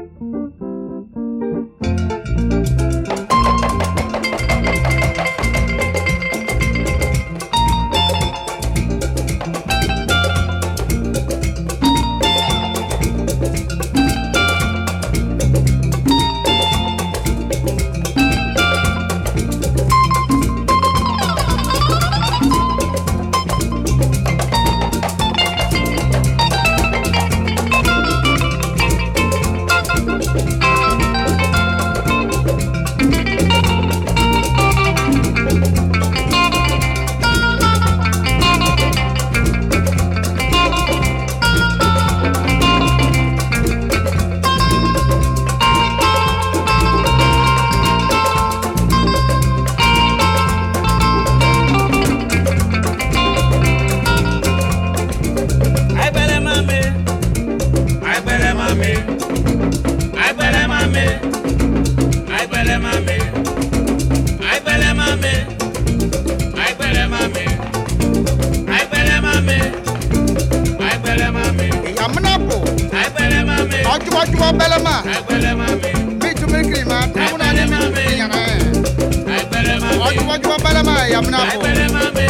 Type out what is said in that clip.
Mm-hmm. mami àìpẹ̀lẹ́ mami àìpẹ̀lẹ́ mami àìpẹ̀lẹ́ mami àìpẹ̀lẹ́ mami àìpẹ̀lẹ́ mami àìpẹ̀lẹ́ mami. ìyàmúnàpọ̀ àìpẹ̀lẹ́ mami ọjúbọjúbọ bẹ́lẹ̀ mà àìpẹ̀lẹ́ mami bíi tumikiri ma tẹmúnà ní mi ìyàrá ẹ àìpẹ̀lẹ́ mami ọjúbọjúbọ bẹ́lẹ̀ mà ìyàmúnàpọ̀ àìpẹ̀lẹ́ mami.